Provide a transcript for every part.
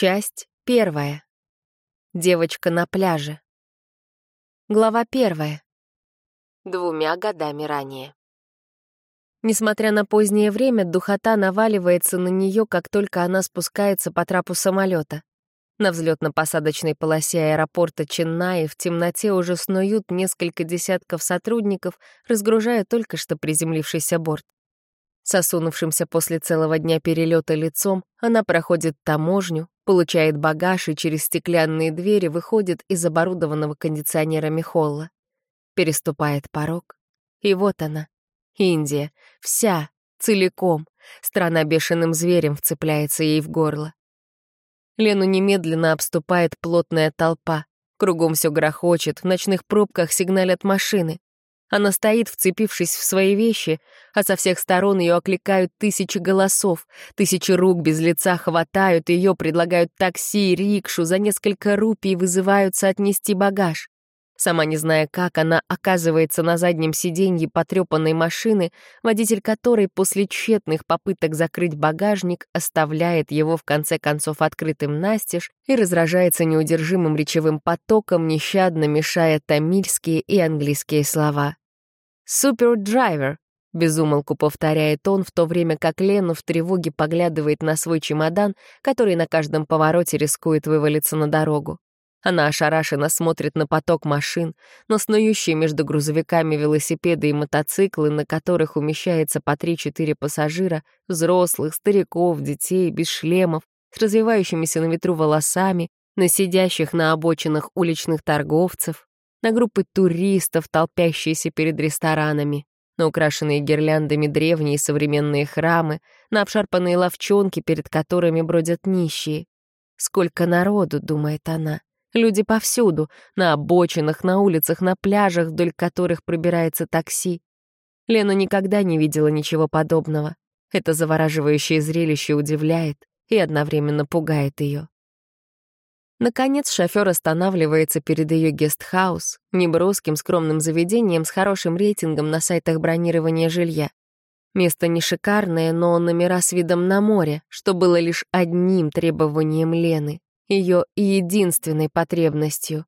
Часть первая. Девочка на пляже. Глава первая. Двумя годами ранее. Несмотря на позднее время, духота наваливается на нее, как только она спускается по трапу самолета. На взлетно-посадочной полосе аэропорта Ченнаи в темноте уже снуют несколько десятков сотрудников, разгружая только что приземлившийся борт. Сосунувшимся после целого дня перелета лицом, она проходит таможню, получает багаж и через стеклянные двери выходит из оборудованного кондиционерами холла. Переступает порог. И вот она, Индия, вся, целиком. Страна бешеным зверем вцепляется ей в горло. Лену немедленно обступает плотная толпа. Кругом все грохочет, в ночных пробках сигналят машины. Она стоит, вцепившись в свои вещи, а со всех сторон ее окликают тысячи голосов, тысячи рук без лица хватают ее, предлагают такси, рикшу, за несколько рупий вызываются отнести багаж. Сама не зная как, она оказывается на заднем сиденье потрепанной машины, водитель которой после тщетных попыток закрыть багажник оставляет его в конце концов открытым настежь и разражается неудержимым речевым потоком, нещадно мешая тамильские и английские слова. «Супердрайвер», — безумолку повторяет он, в то время как Лену в тревоге поглядывает на свой чемодан, который на каждом повороте рискует вывалиться на дорогу. Она ошарашенно смотрит на поток машин, но снующие между грузовиками велосипеды и мотоциклы, на которых умещается по 3-4 пассажира, взрослых, стариков, детей, без шлемов, с развивающимися на ветру волосами, на сидящих на обочинах уличных торговцев, на группы туристов, толпящиеся перед ресторанами, на украшенные гирляндами древние и современные храмы, на обшарпанные ловчонки, перед которыми бродят нищие. Сколько народу, думает она. Люди повсюду, на обочинах, на улицах, на пляжах, вдоль которых пробирается такси. Лена никогда не видела ничего подобного. Это завораживающее зрелище удивляет и одновременно пугает ее. Наконец шофер останавливается перед ее гестхаус, неброским скромным заведением с хорошим рейтингом на сайтах бронирования жилья. Место не шикарное, но номера с видом на море, что было лишь одним требованием Лены ее единственной потребностью.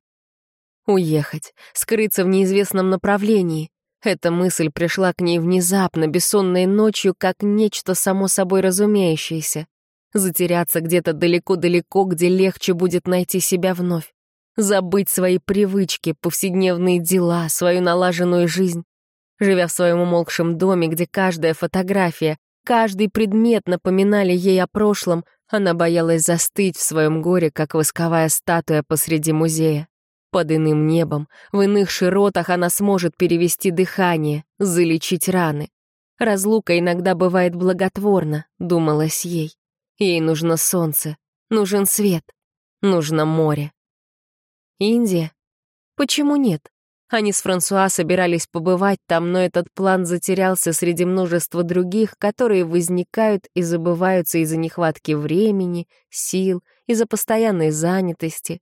Уехать, скрыться в неизвестном направлении. Эта мысль пришла к ней внезапно, бессонной ночью, как нечто само собой разумеющееся. Затеряться где-то далеко-далеко, где легче будет найти себя вновь. Забыть свои привычки, повседневные дела, свою налаженную жизнь. Живя в своем умолкшем доме, где каждая фотография, каждый предмет напоминали ей о прошлом, она боялась застыть в своем горе, как восковая статуя посреди музея. Под иным небом, в иных широтах она сможет перевести дыхание, залечить раны. Разлука иногда бывает благотворна, думалось ей. Ей нужно солнце, нужен свет, нужно море. Индия? Почему нет? Они с Франсуа собирались побывать там, но этот план затерялся среди множества других, которые возникают и забываются из-за нехватки времени, сил, из-за постоянной занятости.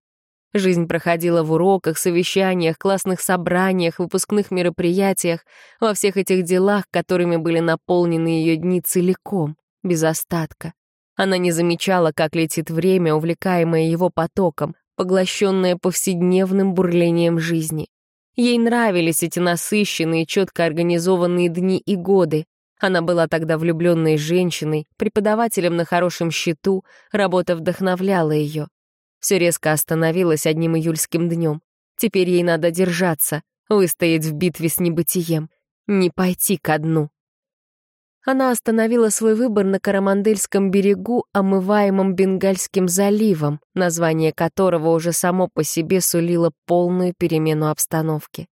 Жизнь проходила в уроках, совещаниях, классных собраниях, выпускных мероприятиях, во всех этих делах, которыми были наполнены ее дни целиком, без остатка. Она не замечала, как летит время, увлекаемое его потоком, поглощенное повседневным бурлением жизни. Ей нравились эти насыщенные, четко организованные дни и годы. Она была тогда влюбленной женщиной, преподавателем на хорошем счету, работа вдохновляла ее. Все резко остановилось одним июльским днем. Теперь ей надо держаться, выстоять в битве с небытием, не пойти ко дну. Она остановила свой выбор на Карамандельском берегу, омываемом Бенгальским заливом, название которого уже само по себе сулило полную перемену обстановки.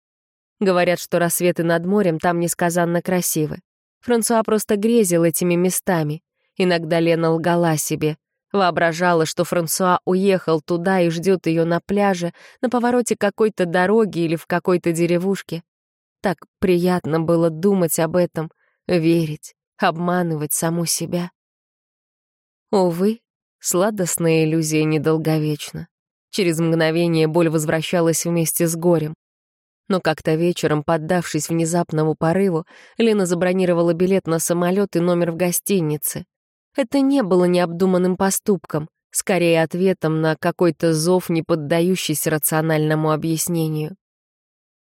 Говорят, что рассветы над морем там несказанно красивы. Франсуа просто грезил этими местами. Иногда Лена лгала себе. Воображала, что Франсуа уехал туда и ждет ее на пляже, на повороте какой-то дороги или в какой-то деревушке. Так приятно было думать об этом, верить обманывать саму себя. Увы, сладостная иллюзия недолговечна. Через мгновение боль возвращалась вместе с горем. Но как-то вечером, поддавшись внезапному порыву, Лена забронировала билет на самолет и номер в гостинице. Это не было необдуманным поступком. скорее ответом на какой-то зов, не поддающийся рациональному объяснению.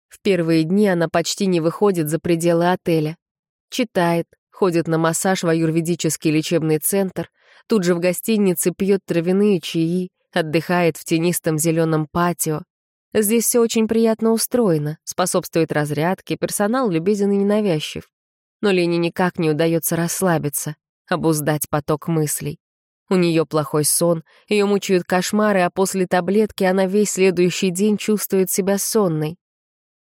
В первые дни она почти не выходит за пределы отеля. Читает, ходит на массаж в аюрведический лечебный центр, тут же в гостинице пьет травяные чаи, отдыхает в тенистом зеленом патио. Здесь все очень приятно устроено, способствует разрядке, персонал любезен и ненавязчив. Но Лене никак не удается расслабиться, обуздать поток мыслей. У нее плохой сон, ее мучают кошмары, а после таблетки она весь следующий день чувствует себя сонной.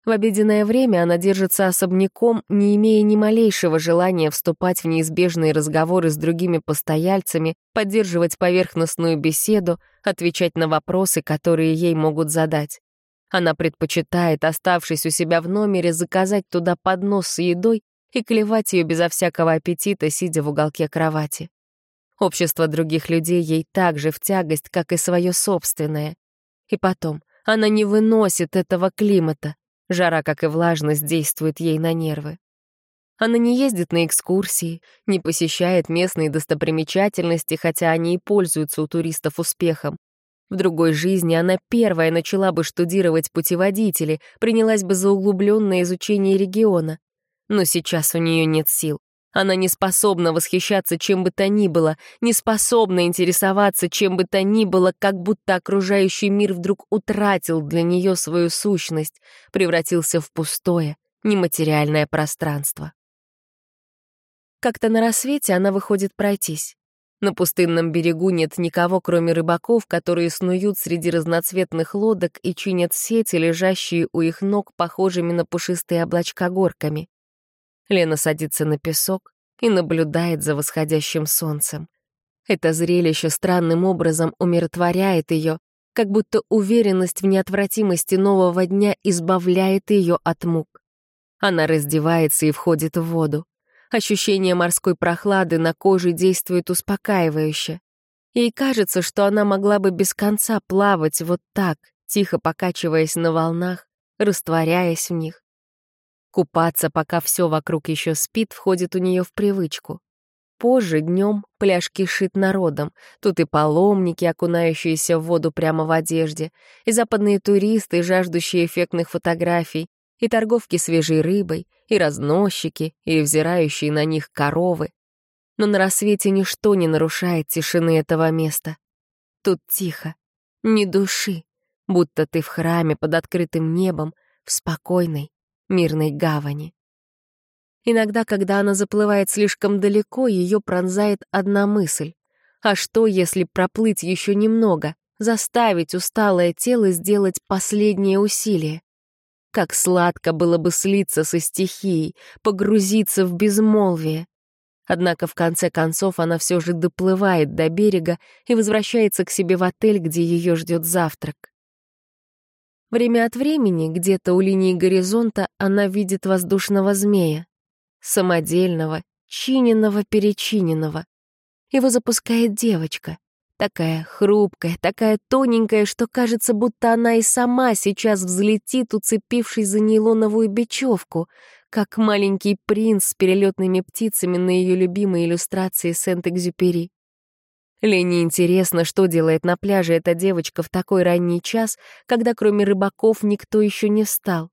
В обеденное время она держится особняком, не имея ни малейшего желания вступать в неизбежные разговоры с другими постояльцами, поддерживать поверхностную беседу, отвечать на вопросы, которые ей могут задать. Она предпочитает, оставшись у себя в номере, заказать туда поднос с едой и клевать ее безо всякого аппетита, сидя в уголке кровати. Общество других людей ей так же в тягость, как и свое собственное. И потом, она не выносит этого климата, Жара, как и влажность, действует ей на нервы. Она не ездит на экскурсии, не посещает местные достопримечательности, хотя они и пользуются у туристов успехом. В другой жизни она первая начала бы штудировать путеводители, принялась бы за углубленное изучение региона. Но сейчас у нее нет сил. Она не способна восхищаться чем бы то ни было, не способна интересоваться чем бы то ни было, как будто окружающий мир вдруг утратил для нее свою сущность, превратился в пустое, нематериальное пространство. Как-то на рассвете она выходит пройтись. На пустынном берегу нет никого, кроме рыбаков, которые снуют среди разноцветных лодок и чинят сети, лежащие у их ног похожими на пушистые облачка горками. Лена садится на песок и наблюдает за восходящим солнцем. Это зрелище странным образом умиротворяет ее, как будто уверенность в неотвратимости нового дня избавляет ее от мук. Она раздевается и входит в воду. Ощущение морской прохлады на коже действует успокаивающе. Ей кажется, что она могла бы без конца плавать вот так, тихо покачиваясь на волнах, растворяясь в них. Купаться, пока все вокруг еще спит, входит у нее в привычку. Позже, днем, пляж кишит народом. Тут и паломники, окунающиеся в воду прямо в одежде, и западные туристы, жаждущие эффектных фотографий, и торговки свежей рыбой, и разносчики, и взирающие на них коровы. Но на рассвете ничто не нарушает тишины этого места. Тут тихо, ни души, будто ты в храме под открытым небом, в спокойной, мирной гавани. Иногда, когда она заплывает слишком далеко, ее пронзает одна мысль. А что, если проплыть еще немного, заставить усталое тело сделать последнее усилие? Как сладко было бы слиться со стихией, погрузиться в безмолвие. Однако в конце концов она все же доплывает до берега и возвращается к себе в отель, где ее ждет завтрак. Время от времени, где-то у линии горизонта, она видит воздушного змея. Самодельного, чиненного-перечиненного. Его запускает девочка. Такая хрупкая, такая тоненькая, что кажется, будто она и сама сейчас взлетит, уцепившись за нейлоновую бечевку, как маленький принц с перелетными птицами на ее любимой иллюстрации Сент-Экзюпери. Лене интересно, что делает на пляже эта девочка в такой ранний час, когда кроме рыбаков никто еще не встал.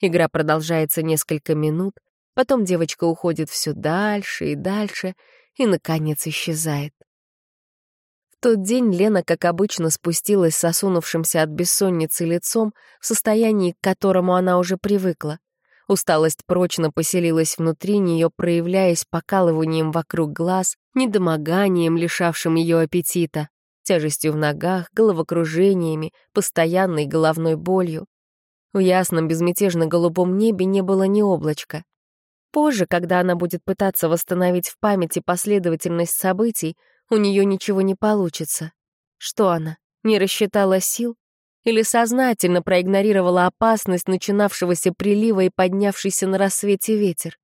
Игра продолжается несколько минут, потом девочка уходит все дальше и дальше и, наконец, исчезает. В тот день Лена, как обычно, спустилась с осунувшимся от бессонницы лицом в состоянии, к которому она уже привыкла. Усталость прочно поселилась внутри нее, проявляясь покалыванием вокруг глаз, недомоганием, лишавшим ее аппетита, тяжестью в ногах, головокружениями, постоянной головной болью. В ясном, безмятежно голубом небе не было ни облачка. Позже, когда она будет пытаться восстановить в памяти последовательность событий, у нее ничего не получится. Что она, не рассчитала сил? Или сознательно проигнорировала опасность начинавшегося прилива и поднявшийся на рассвете ветер.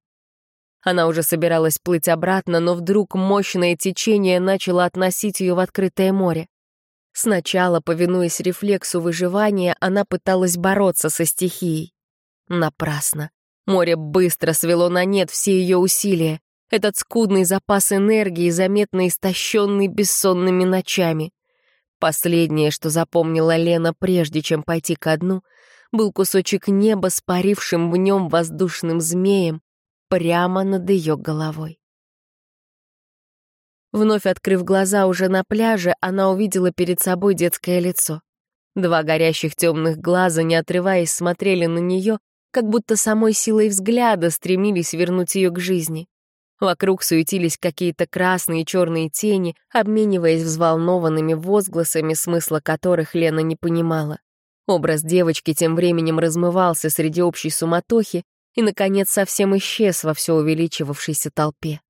Она уже собиралась плыть обратно, но вдруг мощное течение начало относить ее в открытое море. Сначала, повинуясь рефлексу выживания, она пыталась бороться со стихией. Напрасно. Море быстро свело на нет все ее усилия. Этот скудный запас энергии, заметно истощенный бессонными ночами. Последнее, что запомнила Лена, прежде чем пойти ко дну, был кусочек неба с парившим в нем воздушным змеем прямо над ее головой. Вновь открыв глаза уже на пляже, она увидела перед собой детское лицо. Два горящих темных глаза, не отрываясь, смотрели на нее, как будто самой силой взгляда стремились вернуть ее к жизни. Вокруг суетились какие-то красные и черные тени, обмениваясь взволнованными возгласами, смысла которых Лена не понимала. Образ девочки тем временем размывался среди общей суматохи и, наконец, совсем исчез во все увеличивавшейся толпе.